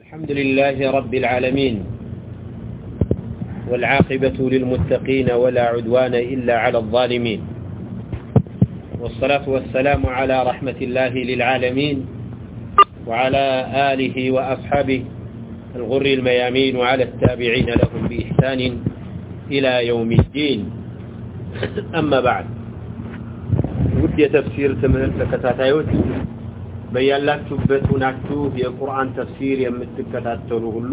الحمد لله رب العالمين والعاقبة للمتقين ولا عدوان إلا على الظالمين. والصلاة والسلام على رحمة الله للعالمين وعلى آله وأصحابه الغر الميامين وعلى التابعين لهم بإحسان إلى يوم الدين. أما بعد ودي تفسير تمهل تكتاتايوت በያላችሁበት ሆናችሁ የቁርአን ተፍሲር የምትከታተሉ ሁሉ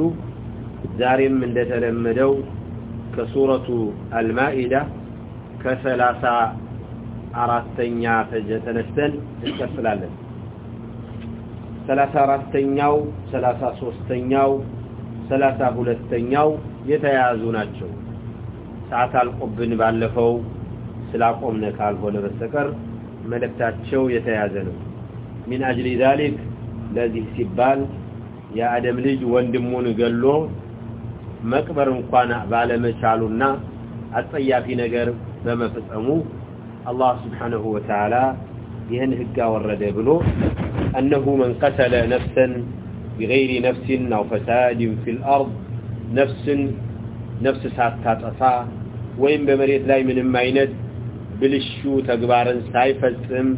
ዛሬም እንደተለመደው ከሱረቱ አልማኢዳ ከሰላሳ አራተኛ ተነስተን እንቀጥላለን። ሰላሳ አራተኛው ሰላሳ ሶስተኛው ሰላሳ ሁለተኛው የተያያዙ ናቸው። ሰዓት አልቆብን ባለፈው ስላቆምነ ካልሆነ በስተቀር መልእክታቸው የተያያዘ ነው። ሚን አጅሊ ዛሊክ ለዚህ ሲባል የአደም ልጅ ወንድሙን ገሎ መቅበር እንኳን ባለመቻሉና አጸያፊ ነገር በመፈጸሙ አላህ ስብሓንሁ ወተዓላ ይህን ህግ አወረደ ብሎ أنه من قتل نفسا بغير نفس أو فساد في الأرض نفس نفس ساتطفا وين بمريت لاي من ማይነት ብልሹ ተግባርን ሳይፈጽም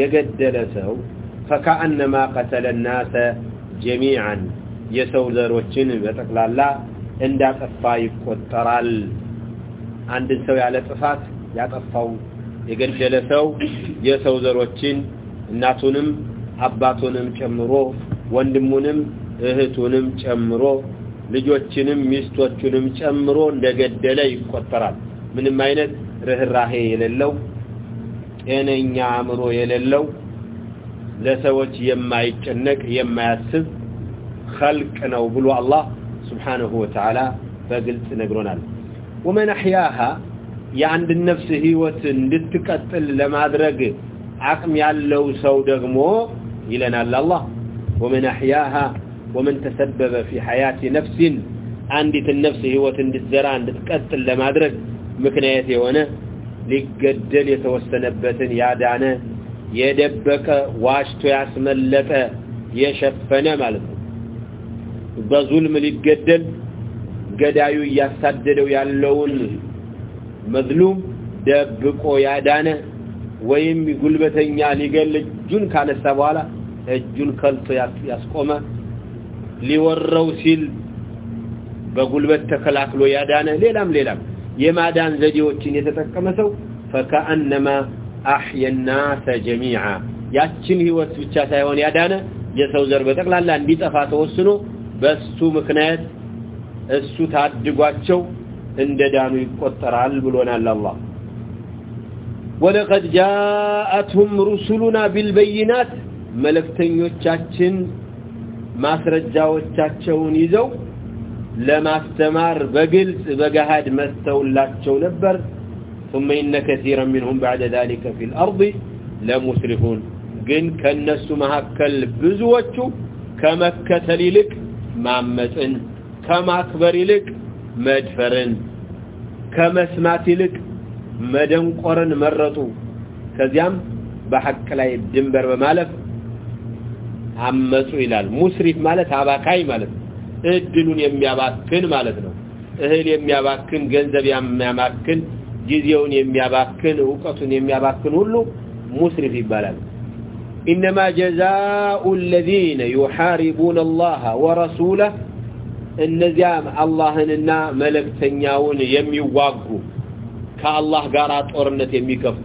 የገደለ ሰው ፈከአነማ ቀተለ ናሰ ጀሚዓን የሰው ዘሮችን በጠቅላላ እንዳጠፋ ይቆጠራል። አንድን ሰው ያለ ጥፋት ያጠፋው የገደለ ሰው የሰው ዘሮችን እናቱንም አባቱንም ጨምሮ ወንድሙንም እህቱንም ጨምሮ ልጆችንም ሚስቶቹንም ጨምሮ እንደገደለ ይቆጠራል። ምንም አይነት ርህራሄ የሌለው ጤነኛ አእምሮ የሌለው لسوات يما يتشنك يما يسز خلق نو بلو الله سبحانه وتعالى فقلت نقرون ومن أحياها يعند النفس هوة لتكتل لما درق عقم يعلو سودغمو إلنا الله ومن أحياها ومن تسبب في حياة نفس عندت النفس هوة لتزران لتكتل لما درق مكنية وأنا لقد جل يتوسنبت يادعنه የደበቀ ዋሽቶ ያስመለጠ የሸፈነ ማለት ነው። በዙልም ሊገደል ገዳዩ እያሳደደው ያለውን መዝሉም ደብቆ ያዳነ ወይም ጉልበተኛ ሊገል እጁን ካነሳ በኋላ እጁን ከልቶ ያስቆመ ሊወረው ሲል በጉልበት ተከላክሎ ያዳነ ሌላም ሌላም የማዳን ዘዴዎችን የተጠቀመ ሰው ፈከአነማ አሕየ ናሰ ጀሚዓ። ያችን ህይወት ብቻ ሳይሆን ያዳነ የሰው ዘር በጠቅላላ እንዲጠፋ ተወስኖ በሱ ምክንያት እሱ ታድጓቸው እንደ ዳኑ ይቆጠራል ብሎናል አላህ። ወለቀድ ጃአትሁም ሩሱሉና ቢልበይናት መልእክተኞቻችን ማስረጃዎቻቸውን ይዘው ለማስተማር በግልጽ በገሃድ መስተውላቸው ነበር። ثم إن كثيرا منهم بعد ذلك في الأرض لمسرفون ግን ከነሱ መካከል ብዙዎቹ ከመከተል ይልቅ ማመፅን ከማክበር ይልቅ መድፈርን ከመስማት ይልቅ መደንቆርን መረጡ ከዚያም በሐቅ ላይ ድንበር በማለፍ አመፁ ይላል ሙስሪፍ ማለት አባካይ ማለት እድሉን የሚያባክን ማለት ነው እህል የሚያባክን ገንዘብ የሚያባክን ጊዜውን የሚያባክን ዕውቀቱን የሚያባክን ሁሉ ሙስሪፍ ይባላል إنما جزاء الذين يحاربون الله ورسوله እነዚያም አላህንና መልእክተኛውን የሚዋጉ ከአላህ ጋር ጦርነት የሚከፍቱ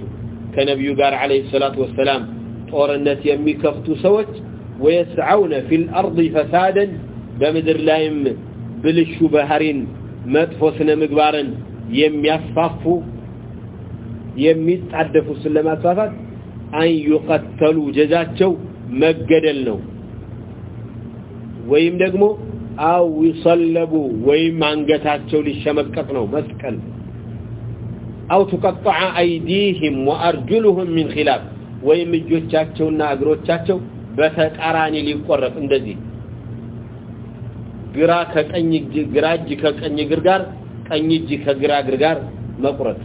ከነቢዩ ጋር አለይሂ ሰላቱ ወሰላም ጦርነት የሚከፍቱ ሰዎች ወየስዓውነ ፊል አርድ ፈሳደን በምድር ላይም ብልሹ ባህሪን መጥፎ ስነ ምግባርን የሚያስፋፉ የሚጣደፉ ስለማስፋፋት አን ይቀተሉ ጀዛቸው መገደል ነው ወይም ደግሞ አው ይሰለቡ ወይም አንገታቸው ሊሸመቀቅ ነው መስቀል አው تقطع ايديهم وارجلهم من خلاف ወይም እጆቻቸውና እግሮቻቸው በተቃራኒ ሊቆረጥ እንደዚህ ግራ ከቀኝ እጅ ግራ እጅ ከቀኝ እግር ጋር ቀኝ እጅ ከግራ እግር ጋር መቁረጥ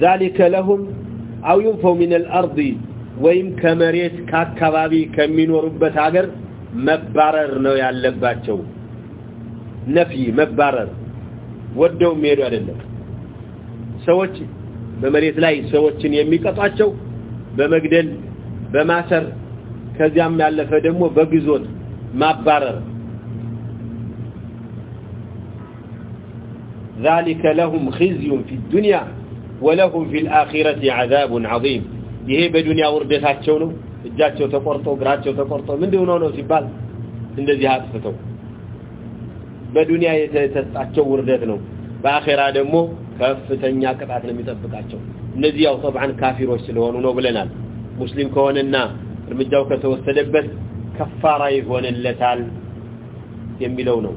ذلك لهم أو ينفوا من الأرض ወይም ከመሬት ከአካባቢ ከሚኖሩበት ሀገር መባረር ነው ያለባቸው ነፊ መባረር ወደው የሚሄዱ አይደለም ሰዎች በመሬት ላይ ሰዎችን የሚቀጧቸው በመግደል በማሰር ከዚያም ያለፈ ደግሞ በግዞት ማባረር ذلك لهم خزي في الدنيا ولهم في الآخرة عذاب عظيم ይሄ በዱንያ ውርደታቸው ነው እጃቸው ተቆርጦ እግራቸው ተቆርጦ ምንድን ሆነው ነው ሲባል እንደዚህ አጥፍተው በዱንያ የተሰጣቸው ውርደት ነው በአኼራ ደግሞ ከፍተኛ ቅጣት ነው የሚጠብቃቸው እነዚህ ያው طبعا ካፊሮች ስለሆኑ ነው ብለናል ሙስሊም ከሆነና እርምጃው ከተወሰደበት ከፋራ ይሆንለታል የሚለው ነው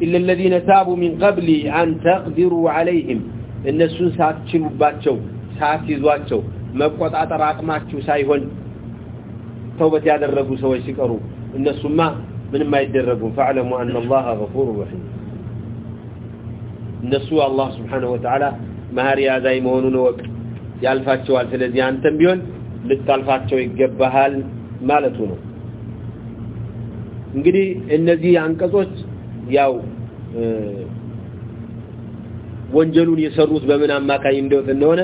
إلا الذين تابوا من قبل أن تقدروا عليهم እነሱን ሳትችሉባቸው ሳትይዟቸው መቆጣጠር አቅማችሁ ሳይሆን ተውበት ያደረጉ ሰዎች ሲቀሩ እነሱማ ምንም አይደረጉም ፈዕለሙ አን አላህ ገፉር ረሒም እነሱ አላህ ስብሓንሁ ወተዓላ መሀሪ አዛኝ መሆኑን እወቅ ያልፋቸዋል ስለዚህ አንተም ቢሆን ልታልፋቸው ይገባሃል ማለቱ ነው እንግዲህ እነዚህ አንቀጾች ያው ወንጀሉን የሰሩት በምን አማካኝ እንደውት እንደሆነ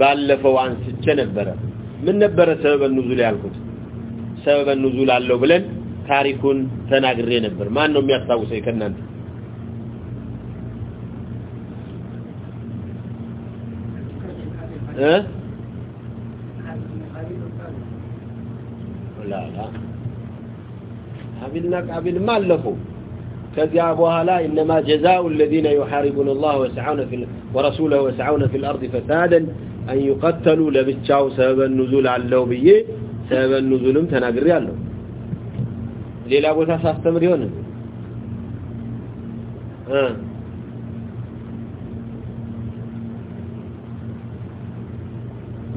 ባለፈው አንስቼ ነበረ። ምን ነበረ ሰበበ ኑዙል ያልኩት? ሰበበ ኑዙል አለው ብለን ታሪኩን ተናግሬ ነበር። ማን ነው የሚያስታውሰኝ ከእናንተ? እ? ላ ላ ሀቢልና ቃቢልማ አለፉ። ከዚያ በኋላ ኢነማ ጀዛኡ ለዚነ ዩሓሪቡን ላህ ወረሱለሁ ወሰዓውነ ፊ ልአርድ ፈሳደን አን ዩቀተሉ ለብቻው ሰበበን ኑዙል አለው ብዬ ሰበበን ኑዙልም ተናግሬ አለሁ ሌላ ቦታ ሳስተምር ይሆን?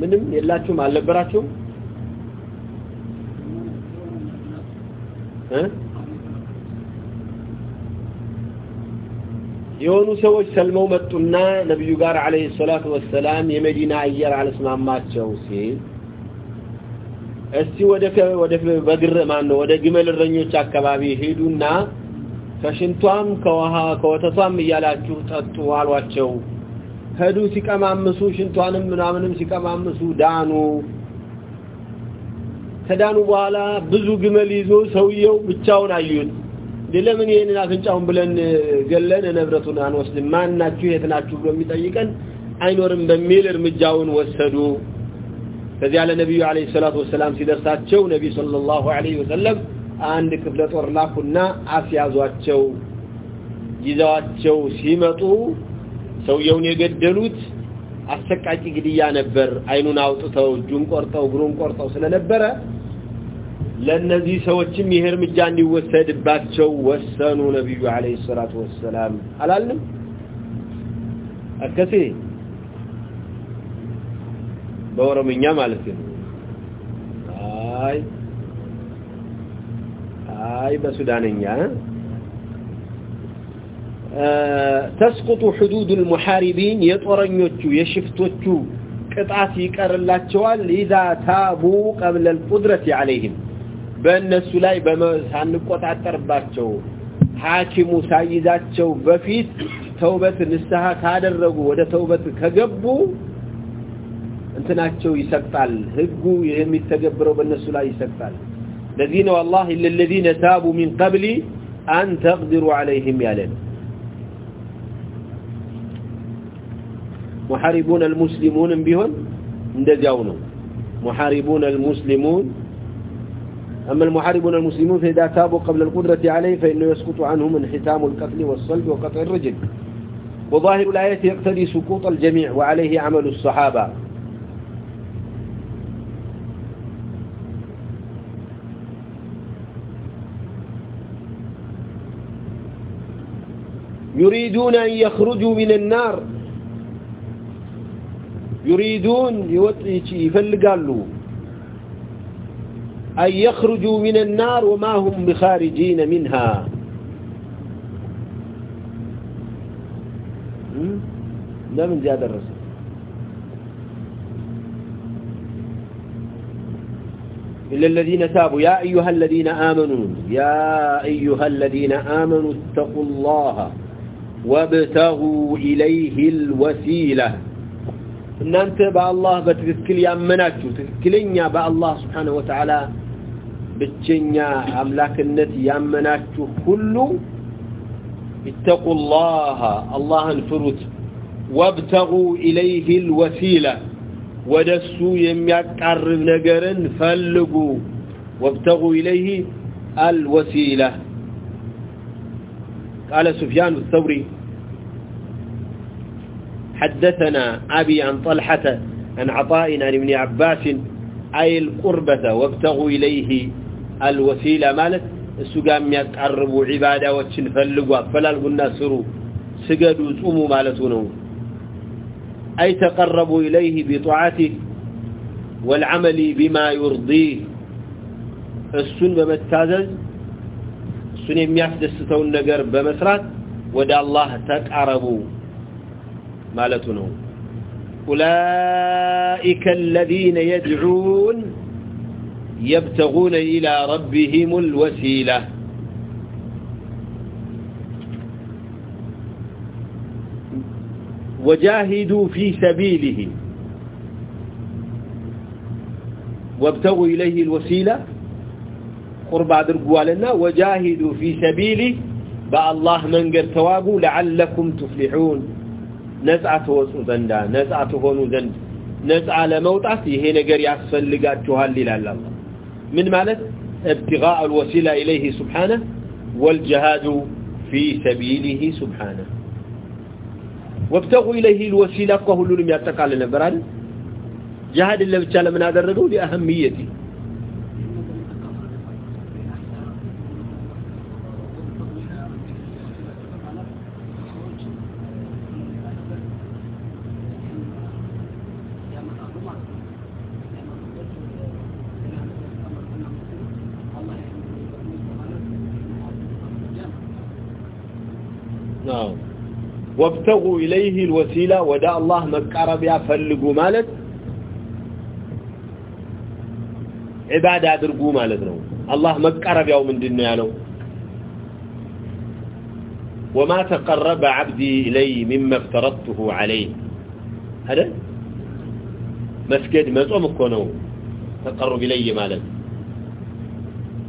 ምንም የላችሁም? አልነበራችሁም? የሆኑ ሰዎች ሰልመው መጡና ነብዩ ጋር አለይሂ ሰላቱ ወሰላም የመዲና አየር አልስማማቸው ሲል እስቲ ወደ ወደ በግር ማን ወደ ግመል እረኞች አካባቢ ሄዱና ከሽንቷም ከውሃ ከወተቷም እያላችሁ ጠጡ አሏቸው። ሄዱ ሲቀማምሱ ሽንቷንም ምናምንም ሲቀማምሱ ዳኑ ከዳኑ በኋላ ብዙ ግመል ይዞ ሰውየው ብቻውን አዩት ለምን ይሄንን አፍንጫውን ብለን ገለን ንብረቱን አንወስድም? ማናችሁ? የት ናችሁ? ብሎ የሚጠይቀን አይኖርም በሚል እርምጃውን ወሰዱ። ከዚያ ለነብዩ አለይሂ ሰላቱ ወሰላም ሲደርሳቸው ነብዩ ሰለላሁ ዐለይሂ ወሰለም አንድ ክፍለ ጦር ላኩና አስያዟቸው ይዘዋቸው ሲመጡ ሰውየውን የገደሉት አሰቃቂ ግድያ ነበር። አይኑን አውጥተው እጁን ቆርጠው እግሩን ቆርጠው ስለነበረ ለነዚህ ሰዎችም ይሄ እርምጃ እንዲወሰድባቸው ወሰኑ ነብዩ አለይሂ ሰላቱ ወሰላም አላልንም አከሴ በኦሮምኛ ማለት ነው አይ አይ በሱዳንኛ تسقط حدود المحاربين የጦረኞቹ የሽፍቶቹ ቅጣት ይቀርላቸዋል اذا تابوا قبل القدرة عليهم በእነሱ ላይ በመሳንቆታጠርባቸው ሐኪሙ ሳይዛቸው በፊት ተውበት ንስሐ توبة كجبو ተውበት ከገቡ እንትናቸው ይሰጣል يهم የሚተገብረው በእነሱ ላይ ይሰጣል الذين والله الا الذين تابوا من قبل ان تقدروا عليهم يا لين محاربون المسلمون بهم اندياو محاربون المسلمون أما المحاربون المسلمون فإذا تابوا قبل القدرة عليه فإنه يسقط عنهم انحتام القتل والصلب وقطع الرجل. وظاهر الآية يقتضي سقوط الجميع وعليه عمل الصحابة. يريدون أن يخرجوا من النار. يريدون يفلقالوا أن يخرجوا من النار وما هم بخارجين منها. ده من زيادة الرسول. إلا الذين تابوا. يا أيها الذين آمنوا يا أيها الذين آمنوا اتقوا الله وابتغوا إليه الوسيلة. إن أنت بأ الله بتذكل يأمناتك تذكلين بأ الله سبحانه وتعالى بتشنيا أملاك النت يأمناتك كله اتقوا الله الله انفرت وابتغوا إليه الوسيلة ودسوا يميقرب نجرن فلقوا وابتغوا إليه الوسيلة قال سفيان الثوري حدثنا أبي عن طلحة عن عطاء عن ابن عباس أي القربة وابتغوا إليه الوسيلة مالت السقام يقربوا عبادة وتنفلقوا فلالقوا الناس سروا سقدوا صوموا مالتونه أي تقربوا إليه بطاعته والعمل بما يرضيه السن بمتازز السن يميحدثتون نقر بمسرات ودى الله تقربوا مالتنا أولئك الذين يدعون يبتغون إلى ربهم الوسيلة. وجاهدوا في سبيله. وابتغوا إليه الوسيلة. قرب عدرقوا لنا وجاهدوا في سبيله. بأ الله من قد توابوا لعلكم تفلحون. وصو زندا نزعة هونو زند نزعة لموتعت يهي نقر يعصفل لقاتشوها الليل الله من مالت ابتغاء الوسيلة إليه سبحانه والجهاد في سبيله سبحانه وابتغوا إليه الوسيلة كهلو لم يتقال جهاد اللي بتشال من هذا الرجل لأهميته نعم وابتغوا إليه الوسيلة وداء الله مقرب يفلقوا مالت عبادة أدرقوا مالتنا الله مقرب يوم من دنيا له وما تقرب عبدي إلي مما افترضته عليه. هذا مسجد مزعم كونه تقرب إلي مالت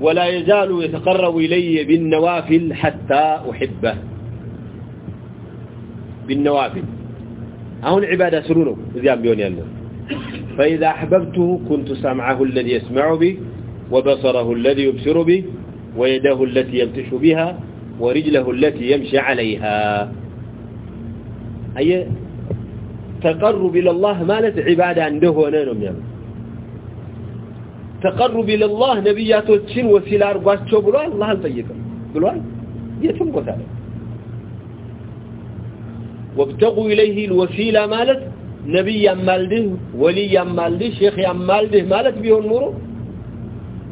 ولا يزال يتقرب إلي بالنوافل حتى أحبه. بالنوافل. هون عبادة سرونه إذا بيون يالله فإذا أحببته كنت سمعه الذي يسمع به وبصره الذي يبصر به ويده التي يبتش بها ورجله التي يمشي عليها. أي تقرب إلى الله مالت عبادة عنده تقرب إلى الله نبياته تشين وسيلة أرقاتشو بلوان؟ الله الطيقة بلوان؟ يتم ወብተቁ ኢለይህ ልወሲላ ማለት ነቢይ ያማልድህ ወሊይ ያማልድህ ሼክ ያማልድህ ማለት ቢሆን ኖሮ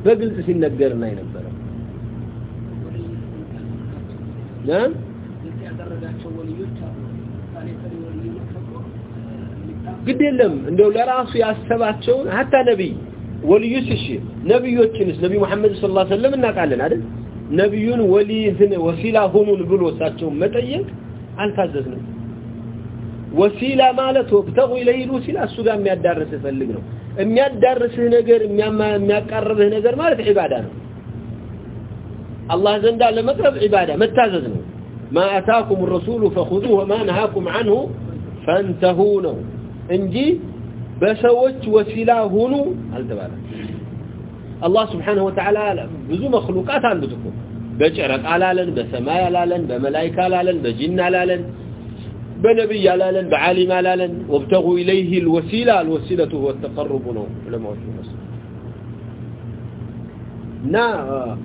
በግልጽ ሲነገርና የነበረ። ግድ የለም። እንደው ለራሱ ያሰባቸውን ሀታ ነቢይ ወልዩስ እሺ ነቢዮችንስ? ነቢ መሐመድ ስለ ላ ሰለም እናውቃለን አይደል? ነቢዩን ወሊ እንትን ወሲላ ሁኑን ብሎ እሳቸውን መጠየቅ አልታዘዝንም። وسيلة مالته ابتغوا إليه الوسيلة السوداء ما يدرسه فلقنا ما يدرسه نقر ما يقربه نقر ما لديه عبادانا الله زندا لما قرب عبادة ما اتاززنا ما أتاكم الرسول فخذوه ما نهاكم عنه فانتهونه إنجي بسوج وسيلة هنو الله سبحانه وتعالى بزو مخلوقات عندكم. بجعرق على لن بسماء على لن بملايك على لن بجن على لن بنبي لا لن بعالي ما لا وابتغوا إليه الوسيلة الوسيلة هو التقرب علماء نا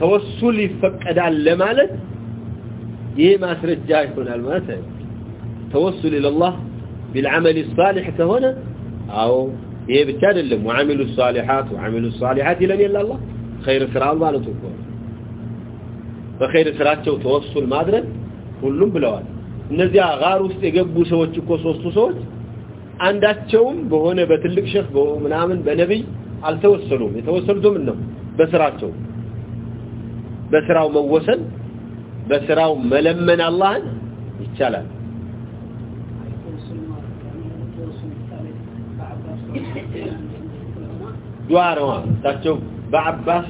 توسلي فقد علمالك إيه ما ترجعكم علمالك توسل إلى الله بالعمل الصالح كهنا أو إيه بتعلم وعملوا الصالحات وعملوا الصالحات لن يلا الله. خير فرام بالتوكور فخير فرام توسل مادرا كلهم بلا بلوان. እነዚያ ጋር ውስጥ የገቡ ሰዎች እኮ ሶስቱ ሰዎች አንዳቸውም በሆነ በትልቅ ሸህ ምናምን በነብይ አልተወሰሉም የተወሰሉት ምን ነው? በስራቸው። በስራው መወሰን በስራው መለመን አላህን ይቻላል። ዱዓ ነው። ታቸው በአባስ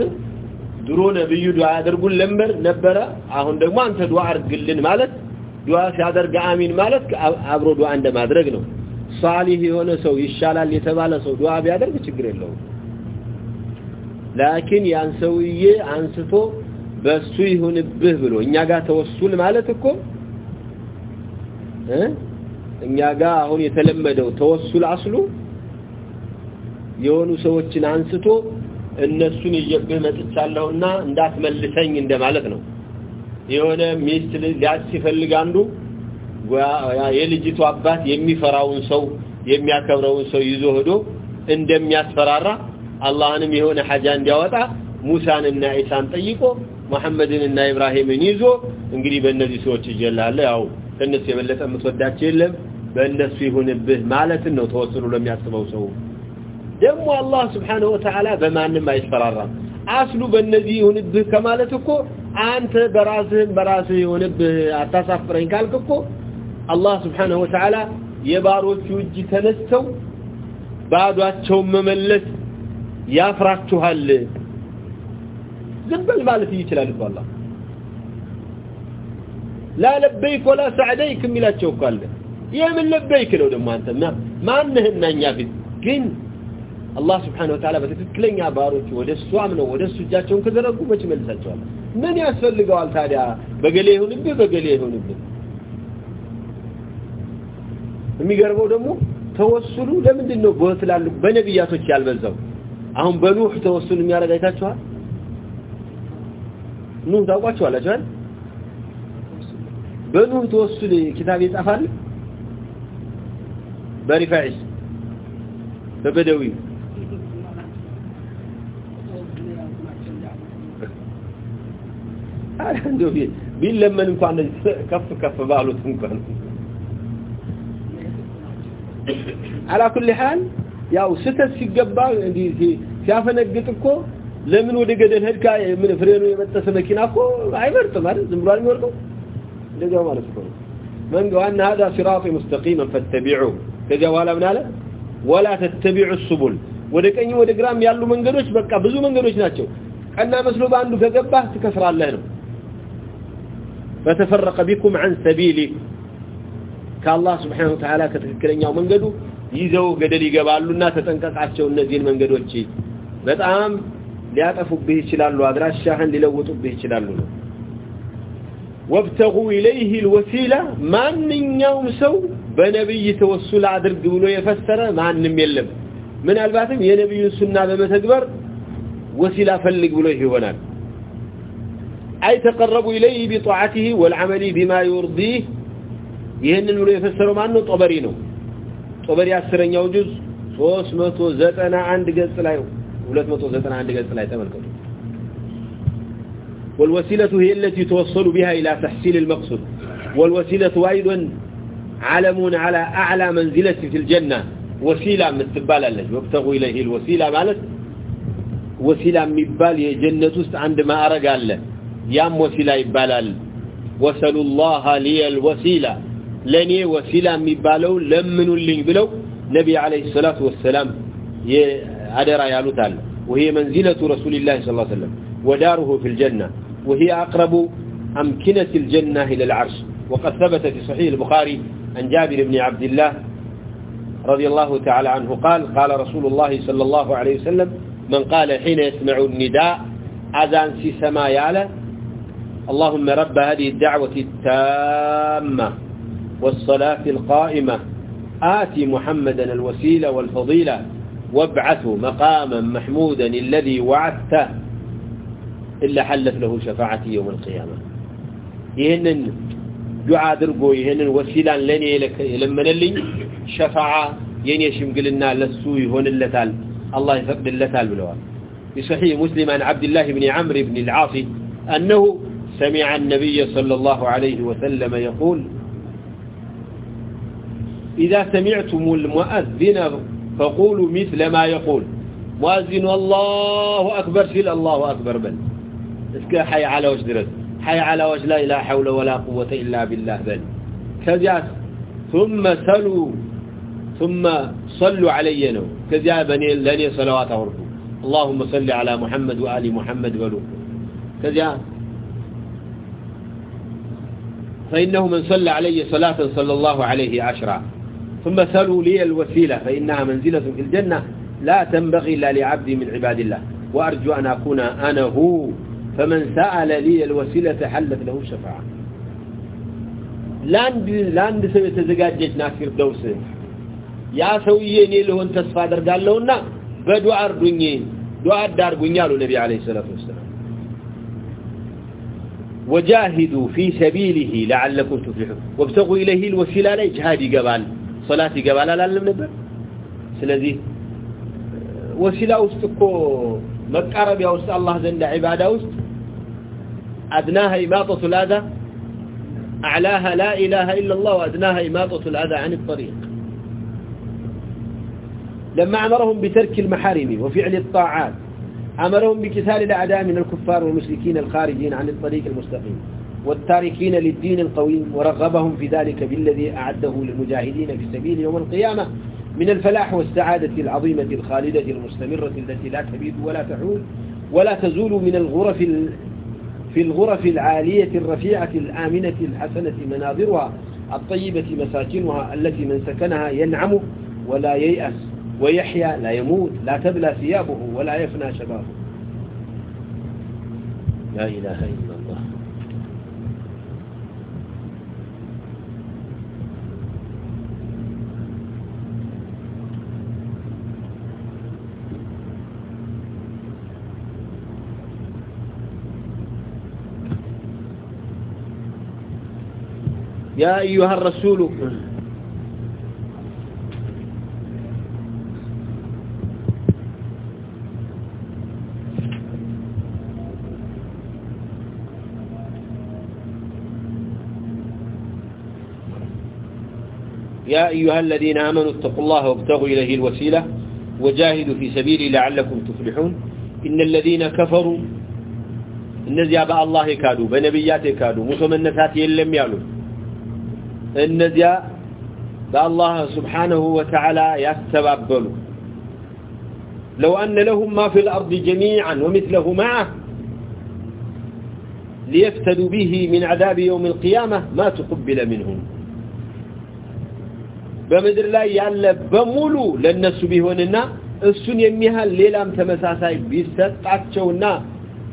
ድሮ ነብዩ ዱዓ ያደርጉን ለምበር ነበረ። አሁን ደግሞ አንተ ዱዓ አድርግልን ማለት ዱዓ ሲያደርግ አሚን ማለት አብሮ ዱዓ እንደማድረግ ነው። ሷሊህ የሆነ ሰው ይሻላል የተባለ ሰው ዱዓ ቢያደርግ ችግር የለውም። ላኪን ያን ሰውዬ አንስቶ በሱ ይሁንብህ ብሎ እኛ ጋር ተወሱል ማለት እኮ እኛ ጋር አሁን የተለመደው ተወሱል አስሉ የሆኑ ሰዎችን አንስቶ እነሱን ይየብህ መጥቻለሁና እንዳትመልሰኝ እንደማለት ነው የሆነ ሚስት ሊያጭ ሲፈልግ አንዱ የልጅቱ አባት የሚፈራውን ሰው የሚያከብረውን ሰው ይዞ ሄዶ እንደሚያስፈራራ አላህንም የሆነ ሐጃ እንዲያወጣ ሙሳንና ኢሳን ጠይቆ መሐመድንና ኢብራሂምን ይዞ እንግዲህ በእነዚህ ሰዎች ይጀላለ ያው ከነሱ የበለጠ የምትወዳቸው የለም። በእነሱ ይሁንብህ ማለትን ነው ተወስኑ ለሚያስበው ሰው። ደግሞ አላህ Wa Ta'ala በማንም አይፈራራም አስሉ በእነዚህ ይሁንብህ ከማለት እኮ አንተ በራስህ በራስህ ይሁንብህ አታሳፍረኝ ካልክ እኮ አላህ Wa Ta'ala የባሮቹ እጅ ተነስተው ባዷቸው መመለስ ያፍራችኋል። ዝም በል ማለት ይችላል እኮ አላህ። ላ ለበይክ ወላ ሰዕደይክ የሚላቸው እኮ አለ። የምን ለበይክ ነው ደግሞ አንተ? ማንህና እኛ ፊት ግን አላህ ስብሓን ወተዓላ በትክክለኛ ባሮቹ ወደ እሱ አምነው ወደ እሱ እጃቸውን ከዘረጉ መች መልሳቸዋል? ምን ያስፈልገዋል ታዲያ? በገሌ ይሁንብህ በገሌ ይሁንብህ። የሚገርመው ደግሞ ተወሱሉ ለምንድን ነው በትላሉ በነቢያቶች ያልበዛው? አሁን በኑህ ተወሱል የሚያደርግ አይታችኋል? ኑህ ታውቋቸዋላችሁ አይደል? በኑህ ተወሱል ኪታብ ይጻፋል? በሪፋዒስ በበደዊ እንደው ቢለመን እንኳን ከፍ ከፍ ባሉት እንኳን على كل حال ያው ስተት ሲገባ እንዲህ ሲያፈነግጥ እኮ ለምን ወደ ገደል ሄድካ ምን ፍሬኑ የመጠሰ መኪና እኮ አይመርጥም አይደል ዝም ብሎ የሚወርደው እንደዚያው ማለት እኮ ነው من وان هذا صراطي مستقيما فاتبعوه ከዚያ በኋላ ምን አለ ولا تتبعوا السبل ወደ ቀኝ ወደ ግራም ያሉ መንገዶች በቃ ብዙ መንገዶች ናቸው ቀና መስሎ በአንዱ ከገባህ ትከስራለህ ነው فتفرق بكم عن سبيلي. كالله سبحانه وتعالى كتذكر ان يوم انقدوا يزو قدر يقبالوا الناس تنكس عشو النزيل من قدوا الشيء بطعام ليعطفوا به شلالوا أدراس الشاحن ليلوتوا به شلالوا وابتغوا إليه الوسيلة ما من يوم سو بنبي توسل عدر قولوا يفسر ما انم يلم. من الباتم يا نبي السنة بمتكبر وسيلة فلق قولوا يهوانان أي تقربوا إليه بطاعته والعمل بما يرضيه ይህንን ብሎ የፈሰረው ማን ነው ጦበሪ ነው ጦበሪ አስረኛው ጁዝ 391 ገጽ ላይ 291 ገጽ ላይ ተመልከቱ والوسيلة هي التي توصل بها إلى تحصيل المقصود والوسيلة أيضا علم على أعلى منزلة في الجنة وسيلة متبال الله وابتغوا إليه الوسيلة مالت وسيلة مبال جنة عند ما أرقى الله يام وسيلة يبالال وسلوا الله لي وسيلة مبالو لمنوا اللي بلو. نبي عليه الصلاة والسلام أدرى يالو تعالى وهي منزلة رسول الله صلى الله عليه وسلم. وداره في الجنة. وهي أقرب أمكنة الجنة إلى العرش. وقد ثبت في صحيح البخاري عن جابر بن عبد الله رضي الله تعالى عنه قال قال رسول الله صلى الله عليه وسلم من قال حين يسمع النداء أذان في سماء يعلى اللهم رب هذه الدعوة التامة والصلاة القائمة آتي محمدا الوسيلة والفضيلة وابعثه مقاما محمودا الذي وعدته إلا حلت له شفاعتي يوم القيامة. يهنن دعاء درقو يهنن وسيلا لني لمن اللي شفاعة يني شمقلنا لسو يهون اللتال الله يفقد اللتال بلوان في صحيح مسلم عن عبد الله بن عمرو بن العاصي أنه سمع النبي صلى الله عليه وسلم يقول إذا سمعتم المؤذن فقولوا مثل ما يقول. مؤذن الله أكبر سيل الله أكبر بل. حي على وجه درس. حي على وجه لا إله حول ولا قوة إلا بالله بل. كذا ثم سلوا. ثم صلوا علي كذا بني لني صلوات أوركم. اللهم صل على محمد وآل محمد ولو كذا فإنه من صلى علي صلاة صلى الله عليه عشرا ثم سلوا لي الوسيلة فإنها منزلة في الجنة لا تنبغي إلا لعبد من عباد الله وأرجو أن أكون أنا هو فمن سأل لي الوسيلة حلت له الشفاعة لاند لاند سو የተዘጋጀች ናት ፊርደውስ ያ ሰውዬ እኔ ልሆን ተስፋ አደርጋለሁና በዱዓ አርዱኝ ዱዓ አዳርጉኝ አሉ ነቢ አለይሂ ሰላቱ ወሰለም وجاهدوا في سبيله لعلكم تفلحون. وابتغوا إليه الوسيلة لا جهاد يقبال صلاة يقبال لا لم نبر. سلذي وسيلة أستكو مقارب يا أست الله زند عبادة أست أدناها إماطة الأذى أعلاها لا إله إلا الله وأدناها إماطة الأذى عن الطريق لما أمرهم بترك المحارم وفعل الطاعات أمرهم بكسال الأعداء من الكفار والمشركين الخارجين عن الطريق المستقيم والتاركين للدين القويم ورغبهم في ذلك بالذي أعده للمجاهدين في سبيل يوم القيامة من الفلاح والسعادة العظيمة الخالدة المستمرة التي لا تبيد ولا تعود ولا تزول من الغرف في الغرف العالية الرفيعة الآمنة الحسنة مناظرها الطيبة مساكنها التي من سكنها ينعم ولا ييأس. ويحيا لا يموت لا تبلى ثيابه ولا يفنى شبابه. لا إله إلا الله. يا أيها الرسول يا أيها الذين آمنوا اتقوا الله وابتغوا إليه الوسيلة وجاهدوا في سبيله لعلكم تفلحون. إن الذين كفروا النزياء أبا الله كادوا بنبيات كادوا متمنثات لم يعلم النزي الله سبحانه وتعالى يستبابلوا لو أن لهم ما في الأرض جميعا ومثله معه ليفتدوا به من عذاب يوم القيامة ما تقبل منهم. በምድር ላይ ያለ በሙሉ ለነሱ ቢሆንና እሱን የሚያህል ሌላም ተመሳሳይ ቢሰጣቸውና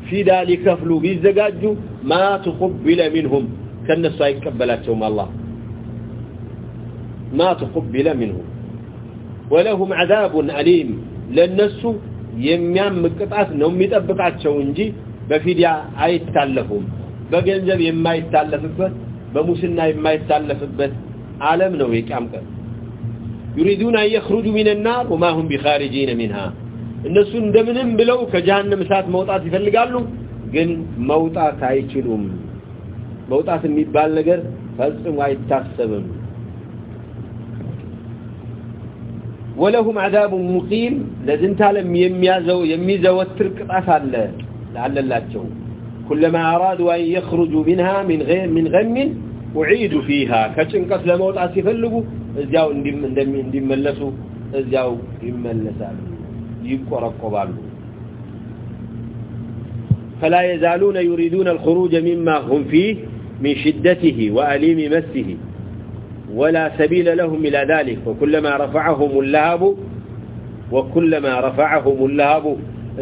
ፊዳ ሊከፍሉ ቢዘጋጁ ማ ተቀበለ منهم ከነሱ አይቀበላቸውም አላህ። ما تقبل منهم ولهم عذاب أليم ለነሱ የሚያም ቅጣት ነው የሚጠብቃቸው እንጂ በፊዲያ አይታለፉም። በገንዘብ የማይታለፍበት በሙስና የማይታለፍበት ዓለም ነው የቂያም ቀን። يريدون أن يخرجوا من النار وما هم بخارجين منها. الناس اندمنم بلو كجهنم سات موطات يفلقالو ግን መውጣት አይችሉም። መውጣት የሚባል ነገር وعيد تخسبهم ولهم عذاب مقيم لذنت لم الترك أفعل لعل الله لعلላቸው كلما ارادوا ان يخرجوا منها من غير من غم اعيدوا فيها كጭንቀት ለመውጣት ሲፈልጉ እዚያው እንዲመለሱ እዚያው ይመለሳሉ ይቆረቆባሉ فلا يزالون يريدون الخروج مما هم فيه من شدته وأليم مسه ولا سبيل لهم إلى ذلك وكلما رفعهم اللهب وكلما رفعهم اللهب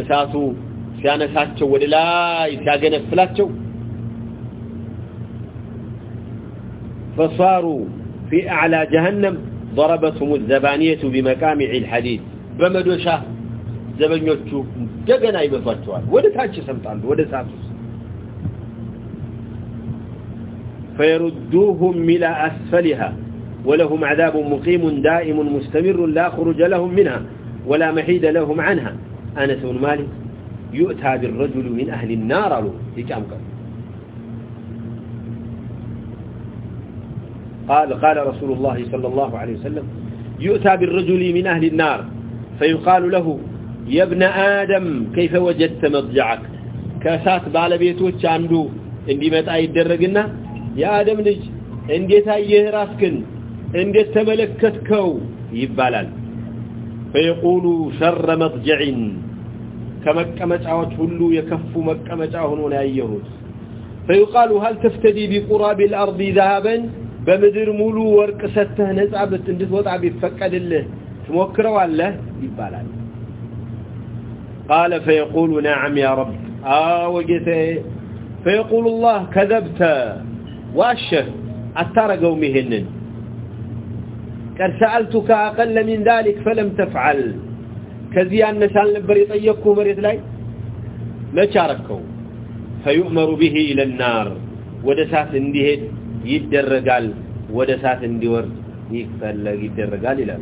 أساسوا سيانساتشو وللاي سياغنفلاتشو فصاروا في أعلى جهنم ضربتهم الزبانية بمكامع الحديد بمدوشة ዘበኞቹ እንደገና ይመቷቸዋል ወደ ታች ይሰምጣሉ ወደ እሳት ውስጥ فيردوهم إلى أسفلها ولهم عذاب مقيم دائم مستمر لا خروج لهم منها ولا محيد لهم عنها أنس بن مالك يؤتى بالرجل من أهل النار له قال قال رسول الله صلى الله عليه وسلم يؤتى بالرجل من أهل النار فيقال له يا ابن آدم كيف وجدت مضجعك كاسات ባለቤቶች አንዱ እንዲመጣ ይደረግና የአደም ልጅ እንዴት አየህ ራስክን እንዴት ተመለከትከው ይባላል فيقول شر مضجع ከመቀመጫዎች ሁሉ የከፉ መቀመጫ ሆኖ ነው ያየሁት فيقال هل تفتدي بقراب الأرض ذهبا ورق سته نزع بتندوط بيفقد الله تموكروا الله يبالال قال فيقول نعم يا رب آه فيقول الله كذبت واشه أترقوا مهنن قد سألتك أقل من ذلك فلم تفعل كذي النسان لبر يطيقوا مريت لاي ما شاركوا فيؤمر به إلى النار ودسات اندهد يدرغال ودسات اندي ورد يفلق يدرغال إلا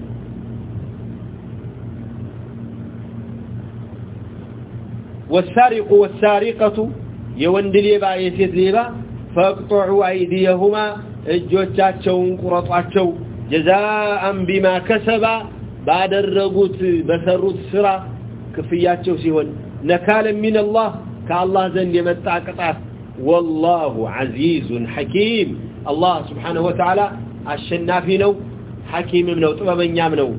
والسارق والسارقة يوند ليبا يسيد ليبا فاقطعوا أيديهما اجوتشاتشون قرطعتشو جزاء بما كسبا بعد الرغوت بسروت سرا كفياتشو سيهون نكالا من الله كالله زن يمتع قطع والله عزيز حكيم الله سبحانه وتعالى الشنافي نو حكيم منو طبب نيام نو.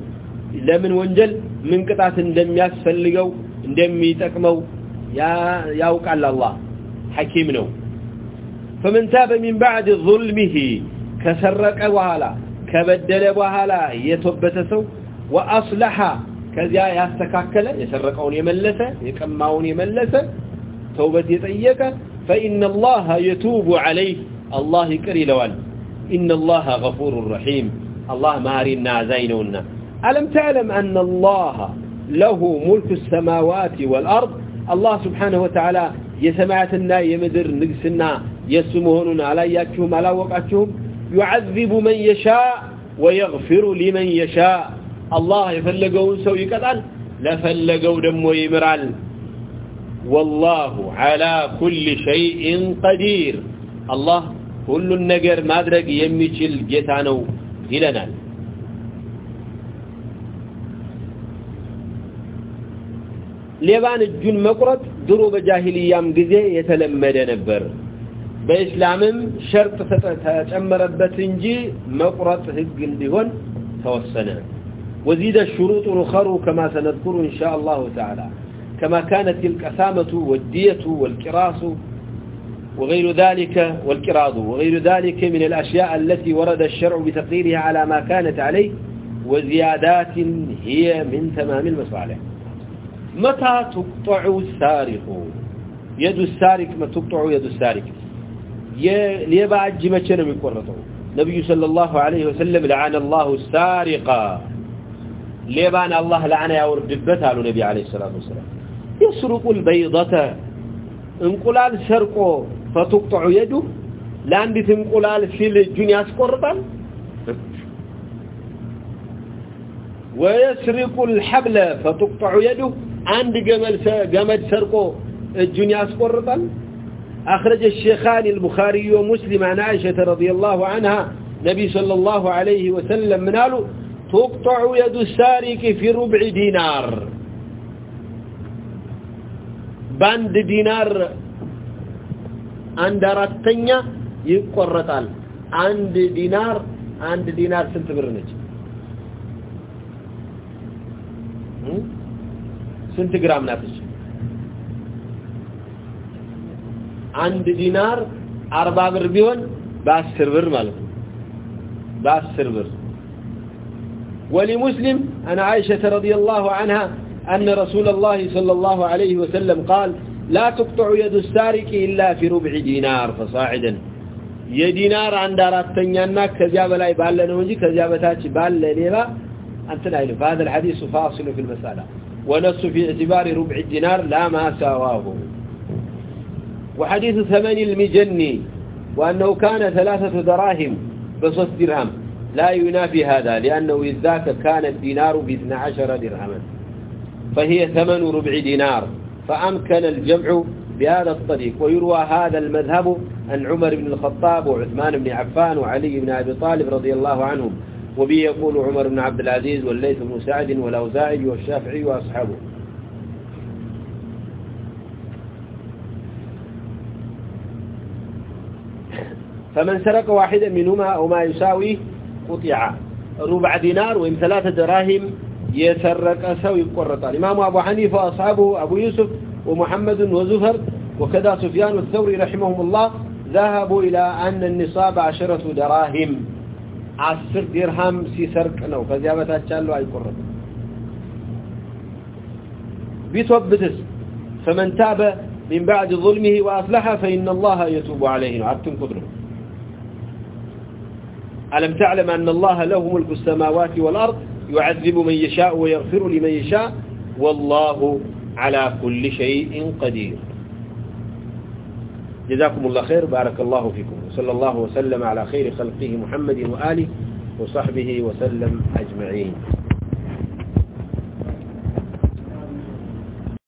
لمن ونجل من قطات اندم يسفلغو اندم يتقمو يا يوقال الله حكيم نو. فمن تاب من بعد ظلمه كسرق وهالا كبدل وهالا يتوبته سو وأصلح كذا يستكاكله يسرقون يملسه يقماون يملسه توبته يطيقه فإن الله يتوب عليه. الله يقر يلوال إن الله غفور رحيم. الله مارنا زينونا ألم تعلم أن الله له ملك السماوات والأرض؟ الله سبحانه وتعالى يسمعتنا يمدر نقسنا يسمهون على ياكهم على وقعتهم؟ يعذب من يشاء ويغفر لمن يشاء. الله يفلقون سو يقطعل لفلقوا دمو يمرال. والله على كل شيء قدير. الله كل النجر مادرق يميشل جيتانو ይለናል ሌባን እጁን መቁረጥ ድሮ በጃሂልያም ጊዜ የተለመደ ነበር በእስላምም ሸርጥ ተጨመረበት እንጂ መቁረጥ ህግ እንዲሆን ተወሰነ وزيد الشروط الأخر كما سنذكر إن شاء الله تعالى كما كانت القسامة والدية والكراس وغير ذلك والكراض وغير ذلك من الأشياء التي ورد الشرع بتقديرها على ما كانت عليه وزيادات هي من تمام المصالح متى تقطع السارق يد السارق ما تقطع يد السارق ሌባ እጅ መቼ ነው የሚቆረጠው ነብዩ ሰለላሁ ዐለይሂ ወሰለም ለዓነ الله السارق ሌባን አላህ ለዓና ያወርድበት አሉ ነቢ ዐለይሂ ሰላቱ ወሰላም يسرق البيضة እንቁላል ሰርቆ فتقطع يده ለአንዲት እንቁላል ሲል እጁን ያስቆርጣል ويسرق الحبل فتقطع يده አንድ ገመድ ገመድ ሰርቆ እጁን ያስቆርጣል أخرج الشيخان البخاري ومسلم عن عائشة رضي الله عنها نبي صلى الله عليه وسلم من قالوا تقطع يد السارق في ربع دينار باند دينار عند رتنيا يقرطال عند دينار عند دينار سنت ብር ነች ስንት ግራም ናት አንድ ዲናር አርባ ብር ቢሆን በአስር ብር ማለት ነው በአስር ብር ولمسلم عن عائشة رضي الله عنها أن رسول الله صلى الله عليه وسلم قال لا تقطع يد السارق إلا في ربع دينار فصاعدا የዲናር አንድ አራተኛና ከዚያ በላይ ባለ ነው እንጂ ከዚያ በታች ባለ ሌላ እንትን አይልም فهذا الحديث فاصل في المسألة ونص في اعتبار ربع الدينار لا ما سواه وحديث ثمن المجني وأنه كان ثلاثة دراهم بصف درهم لا ينافي هذا لأنه إذ ذاك كان الدينار باثنى عشر درهما فهي ثمن ربع دينار فأمكن الجمع بهذا الطريق. ويروى هذا المذهب عن عمر بن الخطاب وعثمان بن عفان وعلي بن أبي طالب رضي الله عنهم. وبه يقول عمر بن عبد العزيز والليث بن سعد والأوزاعي والشافعي وأصحابه. فمن سرق واحدا منهما أو ما يساويه قطع. ربع دينار وإن ثلاثة دراهم يسرق سوي قرطان الإمام أبو حنيفة وأصحابه أبو يوسف ومحمد وزفر وكذا سفيان والثوري رحمهم الله ذهبوا إلى أن النصاب عشرة دراهم عشر درهم سيسرق نو فزيابة أتشالوا أي قرط بيتوبتس فمن تاب من بعد ظلمه وأصلح فإن الله يتوب عليه عبتم قدره ألم تعلم أن الله له ملك السماوات والأرض يعذب من يشاء ويغفر لمن يشاء والله على كل شيء قدير. جزاكم الله خير بارك الله فيكم. وصلى الله وسلم على خير خلقه محمد وآله وصحبه وسلم أجمعين.